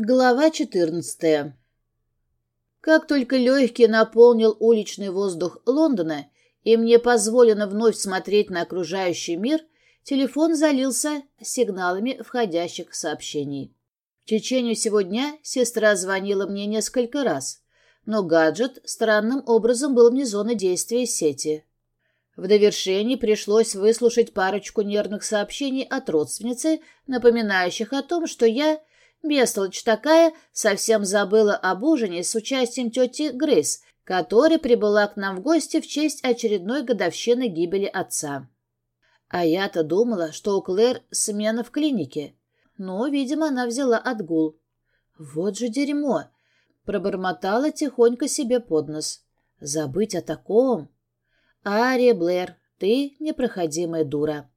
Глава 14. Как только легкий наполнил уличный воздух Лондона, и мне позволено вновь смотреть на окружающий мир, телефон залился сигналами входящих сообщений. В течение всего дня сестра звонила мне несколько раз, но гаджет странным образом был вне зоны действия сети. В довершении пришлось выслушать парочку нервных сообщений от родственницы, напоминающих о том, что я Бестолочь такая совсем забыла об ужине с участием тети Грейс, которая прибыла к нам в гости в честь очередной годовщины гибели отца. А я-то думала, что у Клэр смена в клинике. Но, видимо, она взяла отгул. Вот же дерьмо! Пробормотала тихонько себе под нос. Забыть о таком? Ария Блэр, ты непроходимая дура.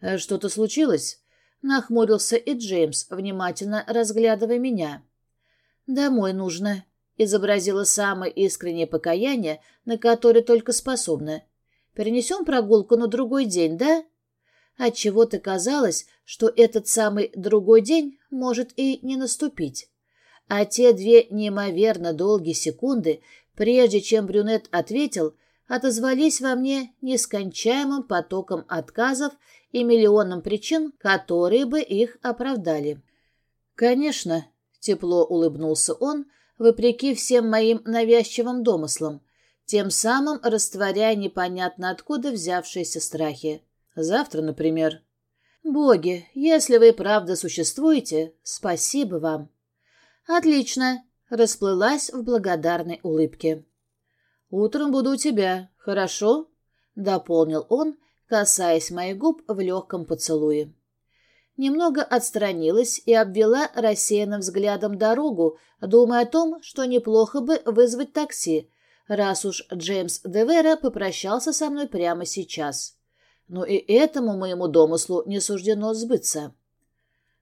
«Э, «Что-то случилось?» Нахмурился и Джеймс, внимательно разглядывая меня. «Домой нужно», — изобразила самое искреннее покаяние, на которое только способна. «Перенесем прогулку на другой день, да?» Отчего-то казалось, что этот самый другой день может и не наступить. А те две неимоверно долгие секунды, прежде чем брюнет ответил, отозвались во мне нескончаемым потоком отказов и миллионам причин, которые бы их оправдали. «Конечно», — тепло улыбнулся он, вопреки всем моим навязчивым домыслам, тем самым растворяя непонятно откуда взявшиеся страхи. «Завтра, например». «Боги, если вы правда существуете, спасибо вам». «Отлично», — расплылась в благодарной улыбке. «Утром буду у тебя, хорошо?» — дополнил он, касаясь моих губ в легком поцелуе. Немного отстранилась и обвела рассеянным взглядом дорогу, думая о том, что неплохо бы вызвать такси, раз уж Джеймс Девера попрощался со мной прямо сейчас. Но и этому моему домыслу не суждено сбыться.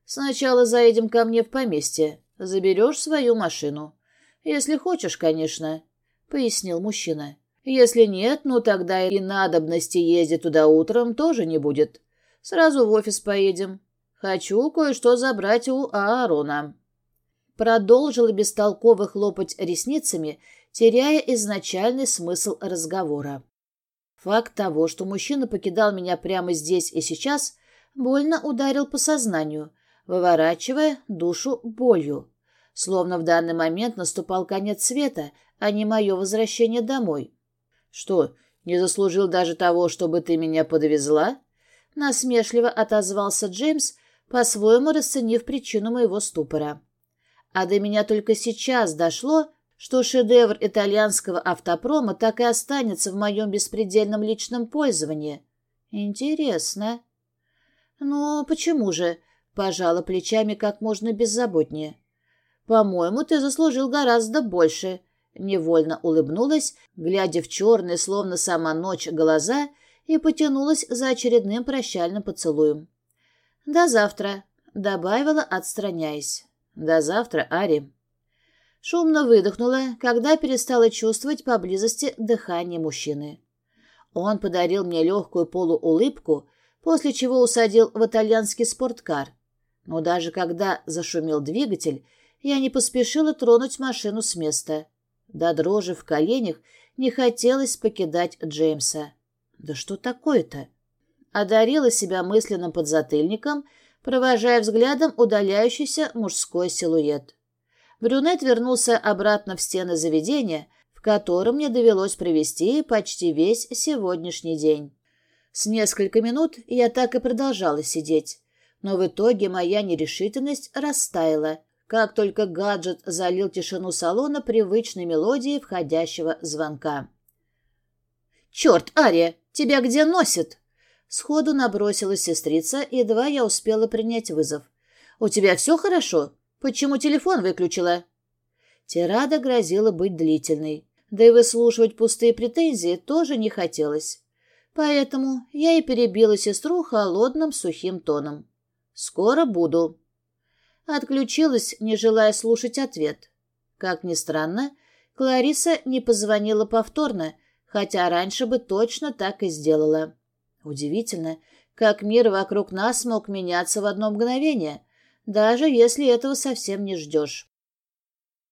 Сначала заедем ко мне в поместье, заберешь свою машину. Если хочешь, конечно, — пояснил мужчина. Если нет, ну тогда и надобности ездить туда утром тоже не будет. Сразу в офис поедем. Хочу кое-что забрать у Аарона». Продолжила бестолково хлопать ресницами, теряя изначальный смысл разговора. Факт того, что мужчина покидал меня прямо здесь и сейчас, больно ударил по сознанию, выворачивая душу болью. Словно в данный момент наступал конец света, а не мое возвращение домой. «Что, не заслужил даже того, чтобы ты меня подвезла?» Насмешливо отозвался Джеймс, по-своему расценив причину моего ступора. А до меня только сейчас дошло, что шедевр итальянского автопрома так и останется в моем беспредельном личном пользовании. Интересно. Ну, почему же? Пожала плечами как можно беззаботнее. По-моему, ты заслужил гораздо больше, Невольно улыбнулась, глядя в черные, словно сама ночь, глаза, и потянулась за очередным прощальным поцелуем. «До завтра», — добавила, отстраняясь. «До завтра, Ари». Шумно выдохнула, когда перестала чувствовать поблизости дыхание мужчины. Он подарил мне легкую полуулыбку, после чего усадил в итальянский спорткар. Но даже когда зашумел двигатель, я не поспешила тронуть машину с места. До дрожи в коленях не хотелось покидать Джеймса. Да что такое-то? Одарила себя мысленным подзатыльником, провожая взглядом удаляющийся мужской силуэт. Брюнет вернулся обратно в стены заведения, в котором мне довелось провести почти весь сегодняшний день. С несколько минут я так и продолжала сидеть, но в итоге моя нерешительность растаяла, как только гаджет залил тишину салона привычной мелодией входящего звонка. «Черт, Ария, тебя где носит?» Сходу набросилась сестрица, едва я успела принять вызов. «У тебя все хорошо? Почему телефон выключила?» Тирада грозила быть длительной, да и выслушивать пустые претензии тоже не хотелось. Поэтому я и перебила сестру холодным сухим тоном. «Скоро буду». Отключилась, не желая слушать ответ. Как ни странно, Клариса не позвонила повторно, хотя раньше бы точно так и сделала. Удивительно, как мир вокруг нас мог меняться в одно мгновение. даже если этого совсем не ждешь.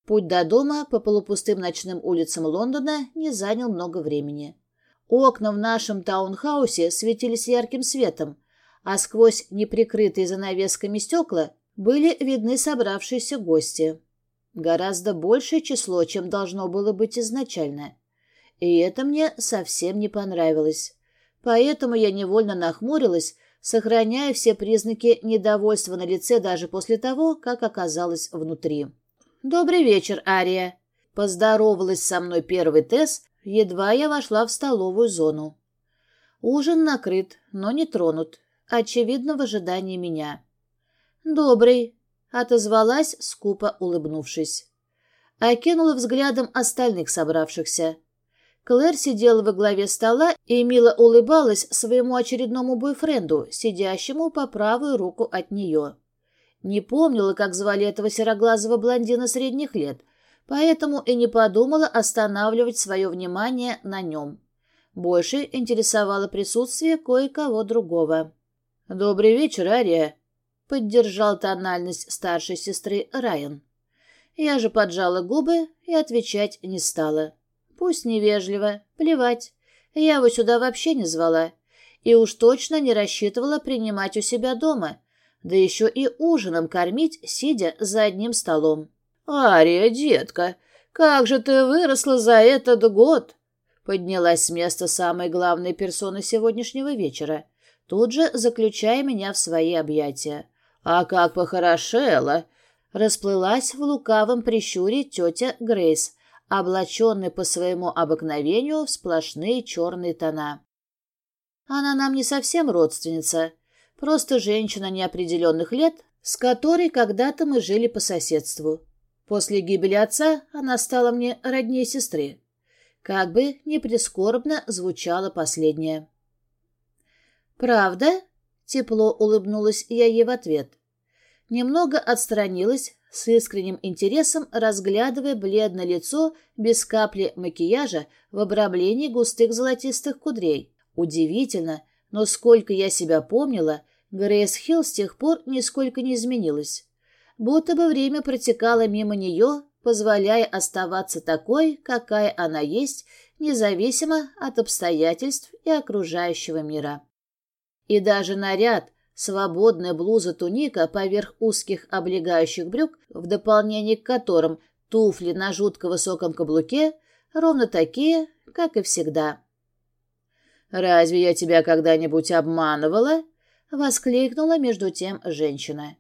Путь до дома по полупустым ночным улицам Лондона не занял много времени. Окна в нашем таунхаусе светились ярким светом, а сквозь неприкрытые занавесками стекла были видны собравшиеся гости. Гораздо большее число, чем должно было быть изначально. И это мне совсем не понравилось. Поэтому я невольно нахмурилась, сохраняя все признаки недовольства на лице даже после того, как оказалась внутри. «Добрый вечер, Ария!» Поздоровалась со мной первый Тесс, едва я вошла в столовую зону. Ужин накрыт, но не тронут, очевидно, в ожидании меня. «Добрый», — отозвалась, скупо улыбнувшись. Окинула взглядом остальных собравшихся. Клэр сидела во главе стола и мило улыбалась своему очередному бойфренду, сидящему по правую руку от нее. Не помнила, как звали этого сероглазого блондина средних лет, поэтому и не подумала останавливать свое внимание на нем. Больше интересовало присутствие кое-кого другого. «Добрый вечер, Ария», — поддержал тональность старшей сестры Райан. Я же поджала губы и отвечать не стала. Пусть невежливо, плевать. Я его сюда вообще не звала. И уж точно не рассчитывала принимать у себя дома — да еще и ужином кормить, сидя за одним столом. «Ария, детка, как же ты выросла за этот год!» Поднялась с места самой главной персоны сегодняшнего вечера, тут же заключая меня в свои объятия. «А как похорошела!» Расплылась в лукавом прищуре тетя Грейс, облаченная по своему обыкновению в сплошные черные тона. Она нам не совсем родственница, Просто женщина неопределенных лет, с которой когда-то мы жили по соседству. После гибели отца она стала мне роднее сестры. Как бы не звучало последнее. «Правда?» — тепло улыбнулась я ей в ответ. Немного отстранилась, с искренним интересом разглядывая бледное лицо без капли макияжа в обрамлении густых золотистых кудрей. Удивительно, но сколько я себя помнила, Грейс Хилл с тех пор нисколько не изменилась. Будто бы время протекало мимо нее, позволяя оставаться такой, какая она есть, независимо от обстоятельств и окружающего мира. И даже наряд, свободная блуза-туника поверх узких облегающих брюк, в дополнение к которым туфли на жутко высоком каблуке, ровно такие, как и всегда. «Разве я тебя когда-нибудь обманывала?» — воскликнула между тем женщина.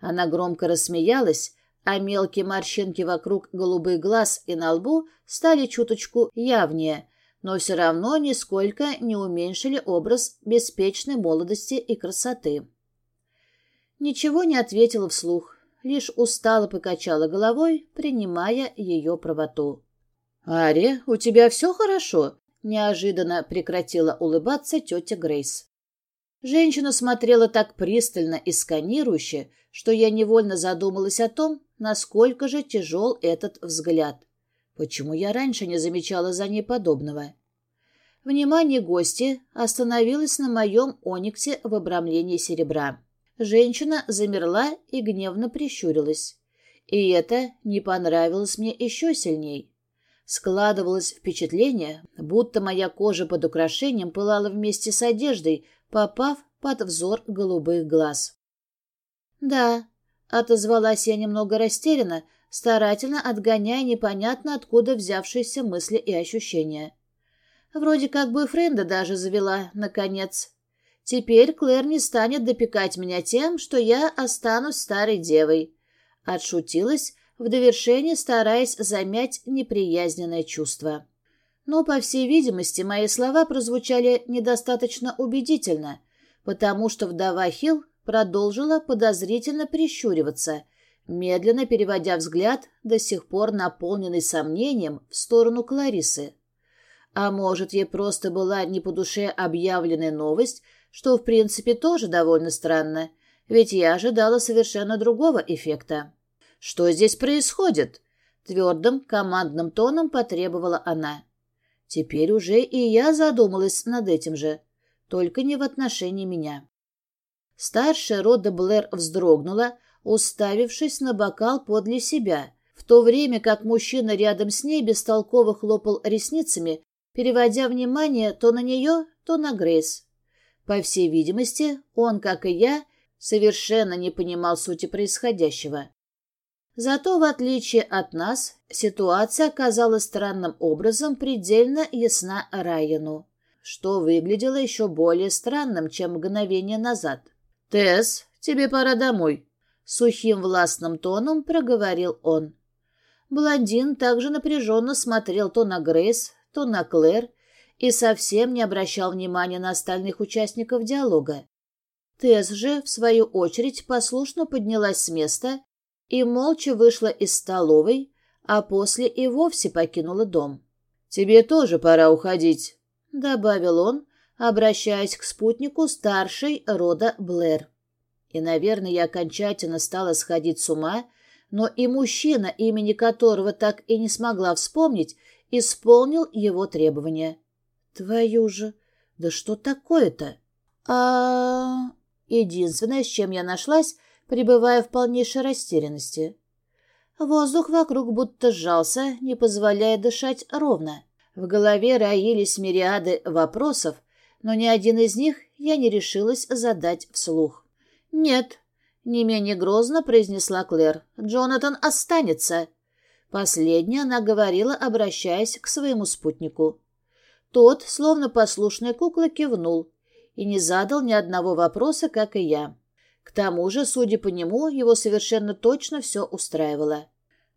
Она громко рассмеялась, а мелкие морщинки вокруг голубых глаз и на лбу стали чуточку явнее, но все равно нисколько не уменьшили образ беспечной молодости и красоты. Ничего не ответила вслух, лишь устало покачала головой, принимая ее правоту. «Ари, у тебя все хорошо?» — неожиданно прекратила улыбаться тетя Грейс. Женщина смотрела так пристально и сканирующе, что я невольно задумалась о том, насколько же тяжел этот взгляд. Почему я раньше не замечала за ней подобного? Внимание гости остановилось на моем ониксе в обрамлении серебра. Женщина замерла и гневно прищурилась. И это не понравилось мне еще сильней. Складывалось впечатление, будто моя кожа под украшением пылала вместе с одеждой, попав под взор голубых глаз. «Да», — отозвалась я немного растерянно, старательно отгоняя непонятно откуда взявшиеся мысли и ощущения. Вроде как бы Френда даже завела, наконец. Теперь Клэр не станет допекать меня тем, что я останусь старой девой. Отшутилась, в довершение стараясь замять неприязненное чувство. Но, по всей видимости, мои слова прозвучали недостаточно убедительно, потому что вдова Хилл продолжила подозрительно прищуриваться, медленно переводя взгляд, до сих пор наполненный сомнением, в сторону Кларисы. А может, ей просто была не по душе объявленная новость, что, в принципе, тоже довольно странно, ведь я ожидала совершенно другого эффекта. «Что здесь происходит?» — твердым командным тоном потребовала она. Теперь уже и я задумалась над этим же, только не в отношении меня. Старшая рода Блэр вздрогнула, уставившись на бокал подле себя, в то время как мужчина рядом с ней бестолково хлопал ресницами, переводя внимание то на нее, то на Грейс. По всей видимости, он, как и я, совершенно не понимал сути происходящего. Зато, в отличие от нас, ситуация оказалась странным образом предельно ясна Райану, что выглядело еще более странным, чем мгновение назад. «Тесс, тебе пора домой», — сухим властным тоном проговорил он. Блондин также напряженно смотрел то на Грейс, то на Клэр и совсем не обращал внимания на остальных участников диалога. Тесс же, в свою очередь, послушно поднялась с места и молча вышла из столовой, а после и вовсе покинула дом. «Тебе тоже пора уходить», — добавил он, обращаясь к спутнику старшей рода Блэр. И, наверное, я окончательно стала сходить с ума, но и мужчина, имени которого так и не смогла вспомнить, исполнил его требования. «Твою же! Да что такое-то?» «А...» Единственное, с чем я нашлась, пребывая в полнейшей растерянности. Воздух вокруг будто сжался, не позволяя дышать ровно. В голове роились мириады вопросов, но ни один из них я не решилась задать вслух. «Нет», — не менее грозно произнесла Клэр, — «Джонатан останется». Последняя она говорила, обращаясь к своему спутнику. Тот, словно послушная кукла, кивнул и не задал ни одного вопроса, как и я. К тому же, судя по нему, его совершенно точно все устраивало.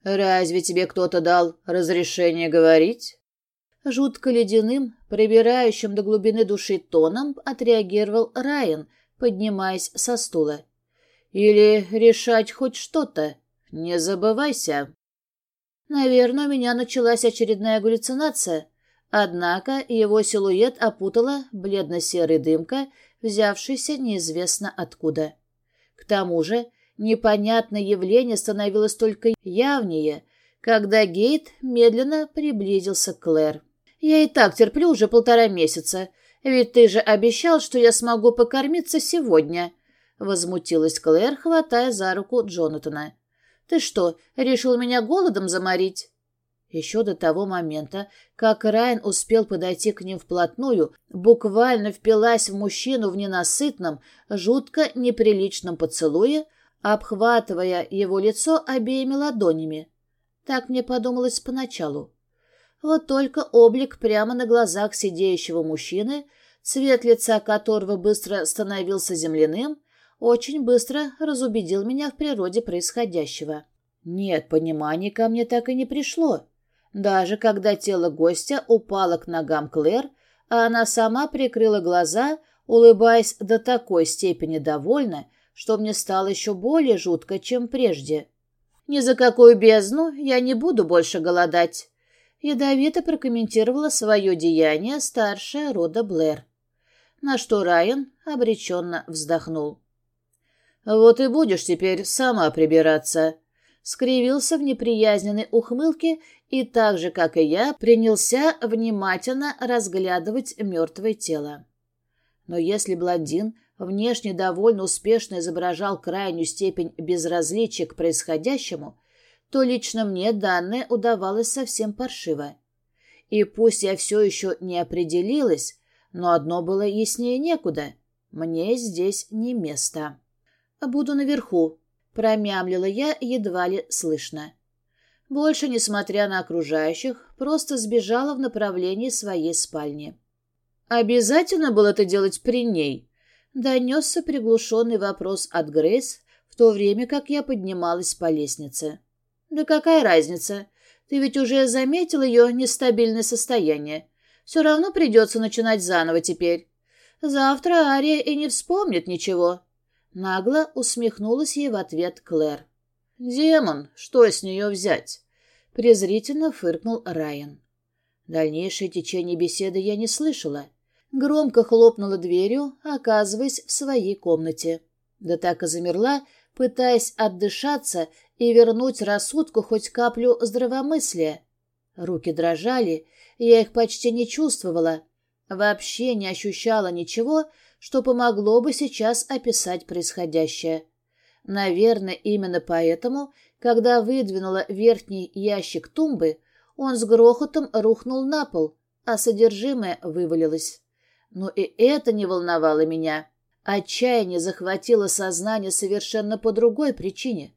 «Разве тебе кто-то дал разрешение говорить?» Жутко ледяным, пробирающим до глубины души тоном отреагировал Райан, поднимаясь со стула. «Или решать хоть что-то? Не забывайся!» Наверное, у меня началась очередная галлюцинация, однако его силуэт опутала бледно-серая дымка, взявшаяся неизвестно откуда. К тому же непонятное явление становилось только явнее, когда Гейт медленно приблизился к Клэр. «Я и так терплю уже полтора месяца, ведь ты же обещал, что я смогу покормиться сегодня», — возмутилась Клэр, хватая за руку Джонатана. «Ты что, решил меня голодом заморить?» Еще до того момента, как Райан успел подойти к ним вплотную, буквально впилась в мужчину в ненасытном, жутко неприличном поцелуе, обхватывая его лицо обеими ладонями. Так мне подумалось поначалу. Вот только облик прямо на глазах сидеющего мужчины, цвет лица которого быстро становился земляным, очень быстро разубедил меня в природе происходящего. Нет, понимания ко мне так и не пришло. Даже когда тело гостя упало к ногам Клэр, а она сама прикрыла глаза, улыбаясь до такой степени довольна, что мне стало еще более жутко, чем прежде. «Ни за какую бездну я не буду больше голодать», — ядовито прокомментировала свое деяние старшая рода Блэр. На что Райан обреченно вздохнул. «Вот и будешь теперь сама прибираться», скривился в неприязненной ухмылке и так же, как и я, принялся внимательно разглядывать мертвое тело. Но если блондин внешне довольно успешно изображал крайнюю степень безразличия к происходящему, то лично мне данное удавалось совсем паршиво. И пусть я все еще не определилась, но одно было яснее некуда — мне здесь не место. Буду наверху, Промямлила я едва ли слышно. Больше, несмотря на окружающих, просто сбежала в направлении своей спальни. «Обязательно было это делать при ней?» Донесся приглушенный вопрос от Грейс, в то время как я поднималась по лестнице. «Да какая разница? Ты ведь уже заметил ее нестабильное состояние. Все равно придется начинать заново теперь. Завтра Ария и не вспомнит ничего. Нагло усмехнулась ей в ответ Клэр. «Демон, что с нее взять?» Презрительно фыркнул Райан. Дальнейшее течение беседы я не слышала. Громко хлопнула дверью, оказываясь в своей комнате. Да так и замерла, пытаясь отдышаться и вернуть рассудку хоть каплю здравомыслия. Руки дрожали, я их почти не чувствовала. Вообще не ощущала ничего, что помогло бы сейчас описать происходящее. Наверное, именно поэтому, когда выдвинула верхний ящик тумбы, он с грохотом рухнул на пол, а содержимое вывалилось. Но и это не волновало меня. Отчаяние захватило сознание совершенно по другой причине.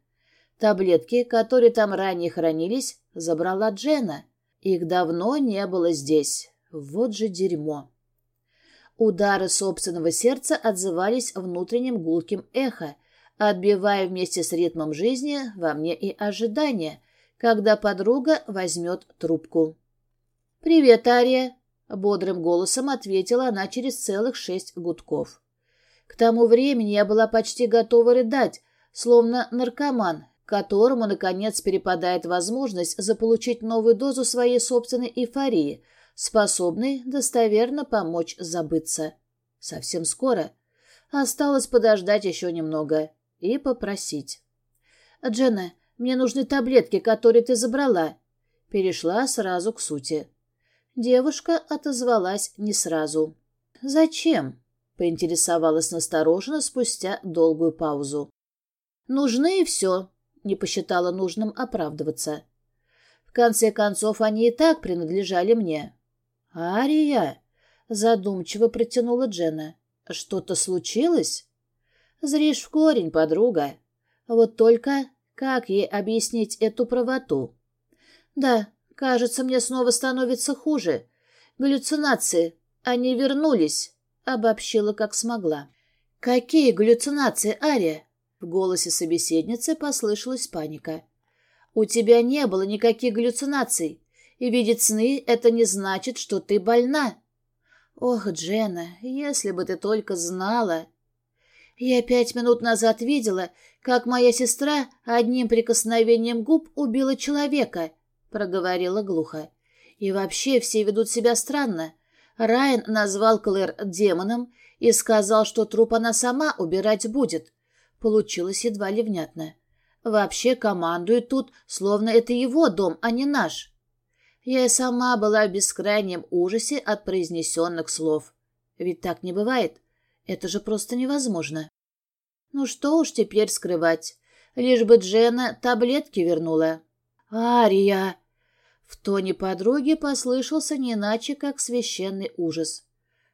Таблетки, которые там ранее хранились, забрала Джена. Их давно не было здесь. Вот же дерьмо. Удары собственного сердца отзывались внутренним гулким эхо, отбивая вместе с ритмом жизни во мне и ожидание, когда подруга возьмет трубку. «Привет, Ария!» — бодрым голосом ответила она через целых шесть гудков. К тому времени я была почти готова рыдать, словно наркоман, которому, наконец, перепадает возможность заполучить новую дозу своей собственной эйфории, способной достоверно помочь забыться. Совсем скоро. Осталось подождать еще немного и попросить. «Дженна, мне нужны таблетки, которые ты забрала». Перешла сразу к сути. Девушка отозвалась не сразу. «Зачем?» — поинтересовалась настороженно спустя долгую паузу. «Нужны и все», — не посчитала нужным оправдываться. В конце концов, они и так принадлежали мне. «Ария!» — задумчиво протянула Дженна. «Что-то случилось?» «Зришь в корень, подруга. Вот только как ей объяснить эту правоту?» «Да, кажется, мне снова становится хуже. Галлюцинации. Они вернулись», — обобщила как смогла. «Какие галлюцинации, Ария?» В голосе собеседницы послышалась паника. «У тебя не было никаких галлюцинаций, и видеть сны — это не значит, что ты больна». «Ох, Джена, если бы ты только знала...» Я пять минут назад видела, как моя сестра одним прикосновением губ убила человека, — проговорила глухо. И вообще все ведут себя странно. Райан назвал Клэр демоном и сказал, что труп она сама убирать будет. Получилось едва ли внятно. Вообще командует тут, словно это его дом, а не наш. Я и сама была в бескрайнем ужасе от произнесенных слов. Ведь так не бывает. Это же просто невозможно. Ну что уж теперь скрывать. Лишь бы Джена таблетки вернула. «Ария!» В тоне подруги послышался не иначе, как священный ужас.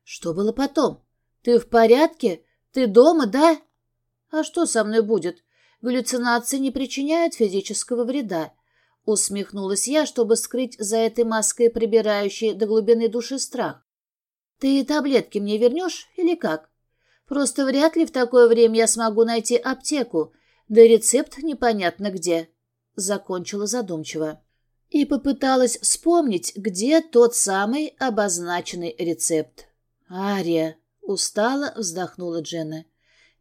«Что было потом? Ты в порядке? Ты дома, да?» «А что со мной будет? Галлюцинации не причиняют физического вреда». Усмехнулась я, чтобы скрыть за этой маской прибирающей до глубины души страх. «Ты таблетки мне вернешь или как? Просто вряд ли в такое время я смогу найти аптеку, да рецепт непонятно где». Закончила задумчиво. И попыталась вспомнить, где тот самый обозначенный рецепт. «Ария!» — устало вздохнула Дженна.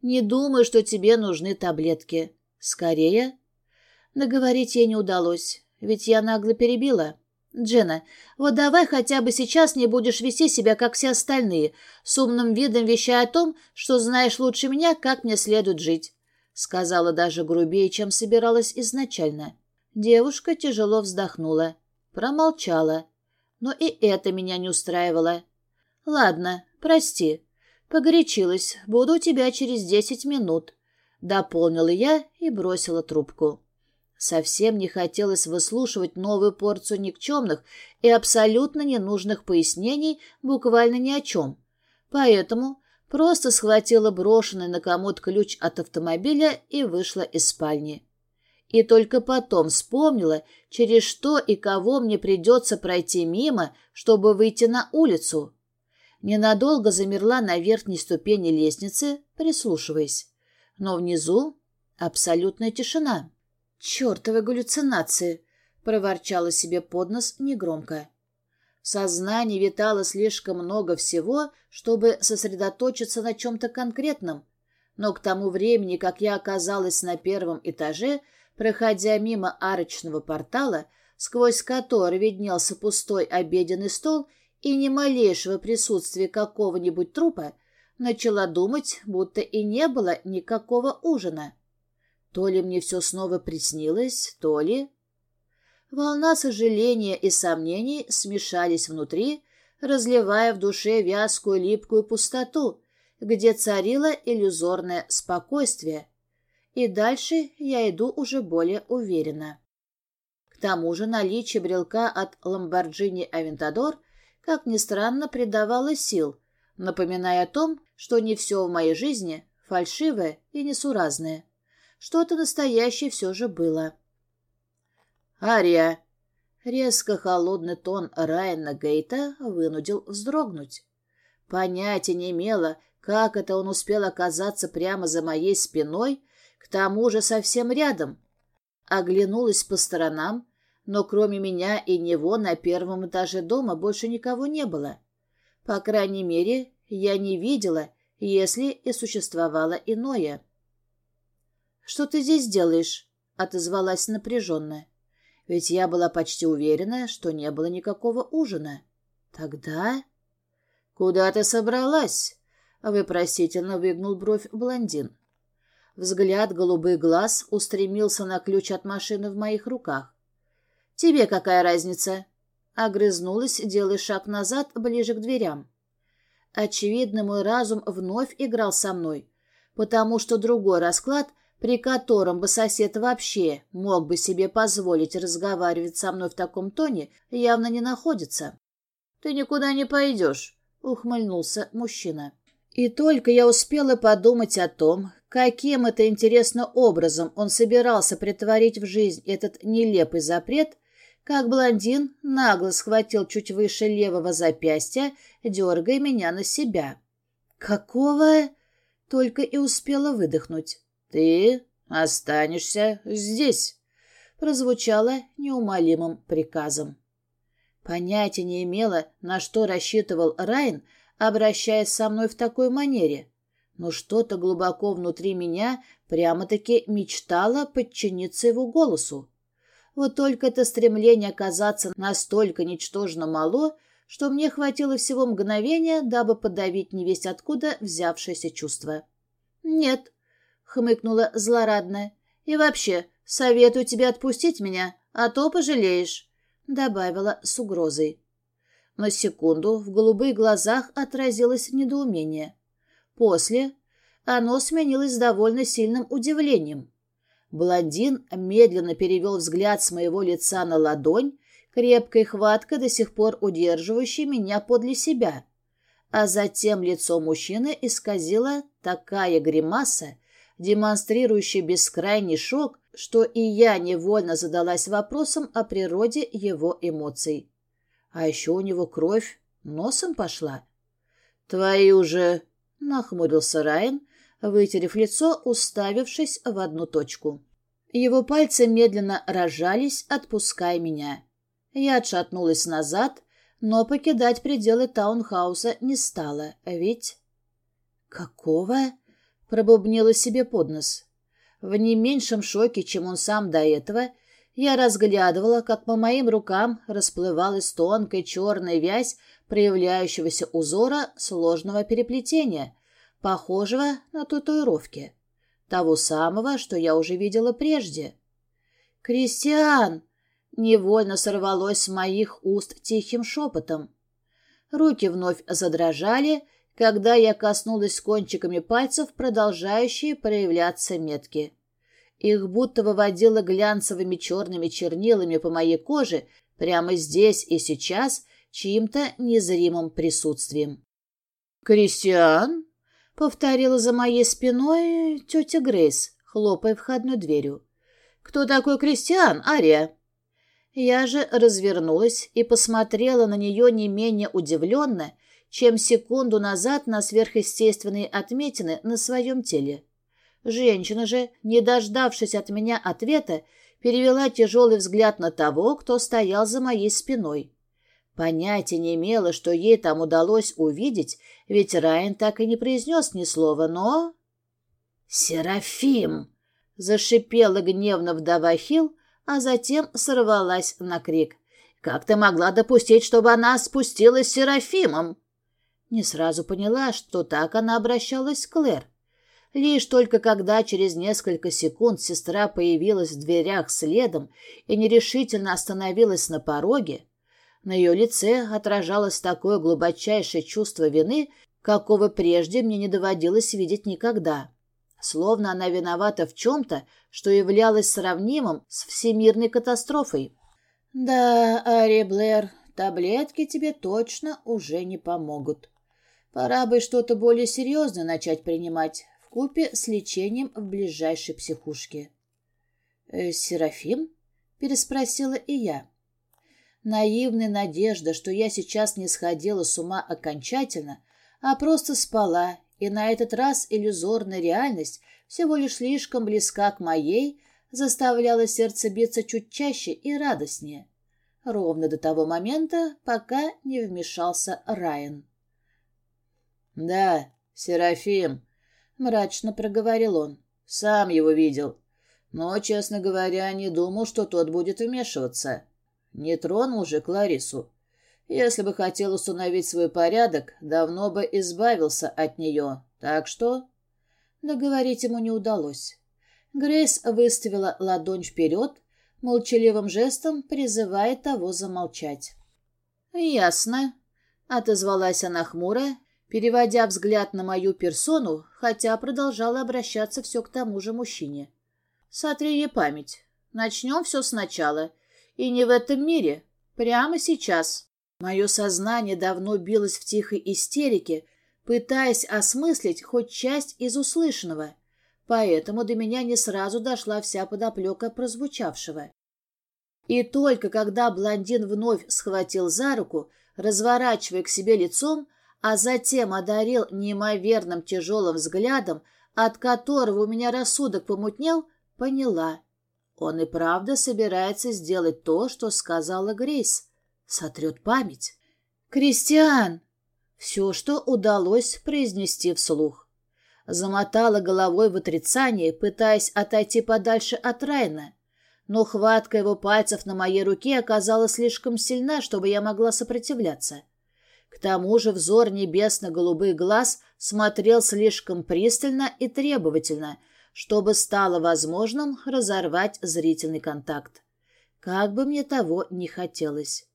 Не думаю, что тебе нужны таблетки. Скорее. Договорить ей не удалось, ведь я нагло перебила. Джена, вот давай хотя бы сейчас не будешь вести себя, как все остальные, с умным видом вещая о том, что знаешь лучше меня, как мне следует жить. Сказала даже грубее, чем собиралась изначально. Девушка тяжело вздохнула. Промолчала. Но и это меня не устраивало. Ладно, прости. «Погорячилась. Буду у тебя через десять минут», — дополнила я и бросила трубку. Совсем не хотелось выслушивать новую порцию никчемных и абсолютно ненужных пояснений буквально ни о чем. Поэтому просто схватила брошенный на комод ключ от автомобиля и вышла из спальни. И только потом вспомнила, через что и кого мне придется пройти мимо, чтобы выйти на улицу ненадолго замерла на верхней ступени лестницы, прислушиваясь. Но внизу абсолютная тишина. «Чертовы галлюцинации!» — проворчала себе под нос негромко. В сознании витало слишком много всего, чтобы сосредоточиться на чем-то конкретном, но к тому времени, как я оказалась на первом этаже, проходя мимо арочного портала, сквозь который виднелся пустой обеденный стол и ни малейшего присутствия какого-нибудь трупа, начала думать, будто и не было никакого ужина. То ли мне все снова приснилось, то ли... Волна сожаления и сомнений смешались внутри, разливая в душе вязкую липкую пустоту, где царило иллюзорное спокойствие. и дальше я иду уже более уверенно. К тому же наличие брелка от Lamborghini Aventador, как ни странно, придавало сил, напоминая о том, что не все в моей жизни фальшивое и несуразное. Что-то настоящее все же было. «Ария!» Резко холодный тон Райана Гейта вынудил вздрогнуть. Понятия не имела, как это он успел оказаться прямо за моей спиной, к тому же совсем рядом. Оглянулась по сторонам, но кроме меня и него на первом этаже дома больше никого не было. По крайней мере, я не видела, если и существовало иное. «Что ты здесь делаешь?» — отозвалась напряженно. Ведь я была почти уверена, что не было никакого ужина. Тогда... «Куда ты собралась?» — выпросительно выгнул бровь блондин. Взгляд голубых глаз устремился на ключ от машины в моих руках. «Тебе какая разница?» Огрызнулась, делая шаг назад, ближе к дверям. Очевидно, мой разум вновь играл со мной, потому что другой расклад, при котором бы сосед вообще мог бы себе позволить разговаривать со мной в таком тоне, явно не находится. «Ты никуда не пойдешь», — ухмыльнулся мужчина. И только я успела подумать о том, каким это интересно образом он собирался притворить в жизнь этот нелепый запрет, как блондин нагло схватил чуть выше левого запястья, дергая меня на себя. «Какого?» — только и успела выдохнуть. «Ты останешься здесь», — прозвучало неумолимым приказом. Понятия не имела, на что рассчитывал Райн, обращаясь со мной в такой манере, но что-то глубоко внутри меня прямо-таки мечтало подчиниться его голосу. Вот только это стремление оказаться настолько ничтожно мало, что мне хватило всего мгновения, дабы подавить невесть откуда взявшееся чувство. «Нет», — хмыкнула злорадно, — «и вообще, советую тебе отпустить меня, а то пожалеешь», — добавила с угрозой. На секунду в голубых глазах отразилось недоумение. После оно сменилось довольно сильным удивлением. Блондин медленно перевел взгляд с моего лица на ладонь, крепкой хваткой до сих пор удерживающей меня подле себя. А затем лицо мужчины исказила такая гримаса, демонстрирующая бескрайний шок, что и я невольно задалась вопросом о природе его эмоций. А еще у него кровь носом пошла. «Твои уже...» — нахмурился Райан, вытерев лицо, уставившись в одну точку. Его пальцы медленно рожались, отпуская меня. Я отшатнулась назад, но покидать пределы таунхауса не стала, ведь... «Какого?» — пробубнила себе под нос. В не меньшем шоке, чем он сам до этого, я разглядывала, как по моим рукам расплывалась тонкая черная вязь проявляющегося узора сложного переплетения, похожего на татуировки. Того самого, что я уже видела прежде. «Кристиан!» — невольно сорвалось с моих уст тихим шепотом. Руки вновь задрожали, когда я коснулась кончиками пальцев, продолжающие проявляться метки. Их будто выводило глянцевыми черными чернилами по моей коже прямо здесь и сейчас чьим-то незримым присутствием. «Кристиан?» — повторила за моей спиной тетя Грейс, хлопая входной дверью. «Кто такой Кристиан, Ария?» Я же развернулась и посмотрела на нее не менее удивленно, чем секунду назад на сверхъестественные отметины на своем теле. Женщина же, не дождавшись от меня ответа, перевела тяжелый взгляд на того, кто стоял за моей спиной. Понятия не имела, что ей там удалось увидеть, ведь Райан так и не произнес ни слова, но... «Серафим!» — зашипела гневно вдова Хил, а затем сорвалась на крик. «Как ты могла допустить, чтобы она спустилась с Серафимом?» Не сразу поняла, что так она обращалась к Клэр. Лишь только когда через несколько секунд сестра появилась в дверях следом и нерешительно остановилась на пороге, на ее лице отражалось такое глубочайшее чувство вины, какого прежде мне не доводилось видеть никогда. словно она виновата в чем-то, что являлось сравнимым с всемирной катастрофой. «Да, Ари Блэр, таблетки тебе точно уже не помогут. Пора бы что-то более серьезное начать принимать, в купе с лечением в ближайшей психушке». «Э, «Серафим?» — переспросила и я. Наивная надежда, что я сейчас не сходила с ума окончательно, а просто спала, и на этот раз иллюзорная реальность всего лишь слишком близка к моей, заставляла сердце биться чуть чаще и радостнее. Ровно до того момента, пока не вмешался Райан. «Да, Серафим», — мрачно проговорил он, — «сам его видел. Но, честно говоря, не думал, что тот будет вмешиваться. Не тронул же Кларису. Если бы хотел установить свой порядок, давно бы избавился от нее. Так что...» Договорить ему не удалось. Грейс выставила ладонь вперед, молчаливым жестом призывая того замолчать. «Ясно», — отозвалась она хмуро, переводя взгляд на мою персону, хотя продолжала обращаться все к тому же мужчине. «Сотри ей память. Начнем все сначала. И не в этом мире. Прямо сейчас. Мое сознание давно билось в тихой истерике, пытаясь осмыслить хоть часть из услышанного, поэтому до меня не сразу дошла вся подоплека прозвучавшего. И только когда блондин вновь схватил за руку, разворачивая к себе лицом, а затем одарил неимоверным тяжелым взглядом, от которого у меня рассудок помутнел, поняла. Он и правда собирается сделать то, что сказала Грейс. Сотрет память. «Кристиан!» Все, что удалось произнести вслух. Замотала головой в отрицание, пытаясь отойти подальше от Райна. Но хватка его пальцев на моей руке оказалась слишком сильна, чтобы я могла сопротивляться. К тому же взор небесно-голубых глаз смотрел слишком пристально и требовательно, чтобы стало возможным разорвать зрительный контакт. Как бы мне того не хотелось.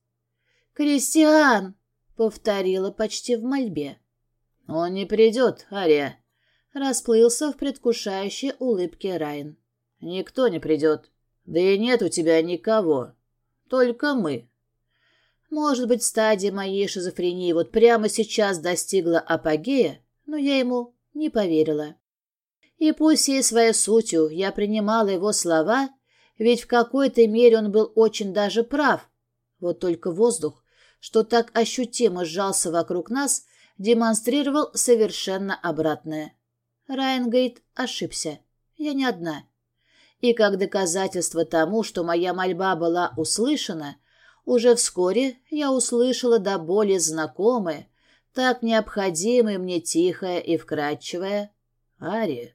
«Кристиан!» — повторила почти в мольбе. «Он не придет, Ария!» — расплылся в предвкушающей улыбке Райан. «Никто не придет. Да и нет у тебя никого. Только мы». Может быть, стадия моей шизофрении вот прямо сейчас достигла апогея, но я ему не поверила. И пусть всей своей сутью я принимала его слова, ведь в какой-то мере он был очень даже прав. Вот только воздух, что так ощутимо сжался вокруг нас, демонстрировал совершенно обратное. Райангейт ошибся. Я не одна. И как доказательство тому, что моя мольба была услышана, уже вскоре я услышала до боли знакомое, так необходимое мне тихое и вкрадчивое «Ария».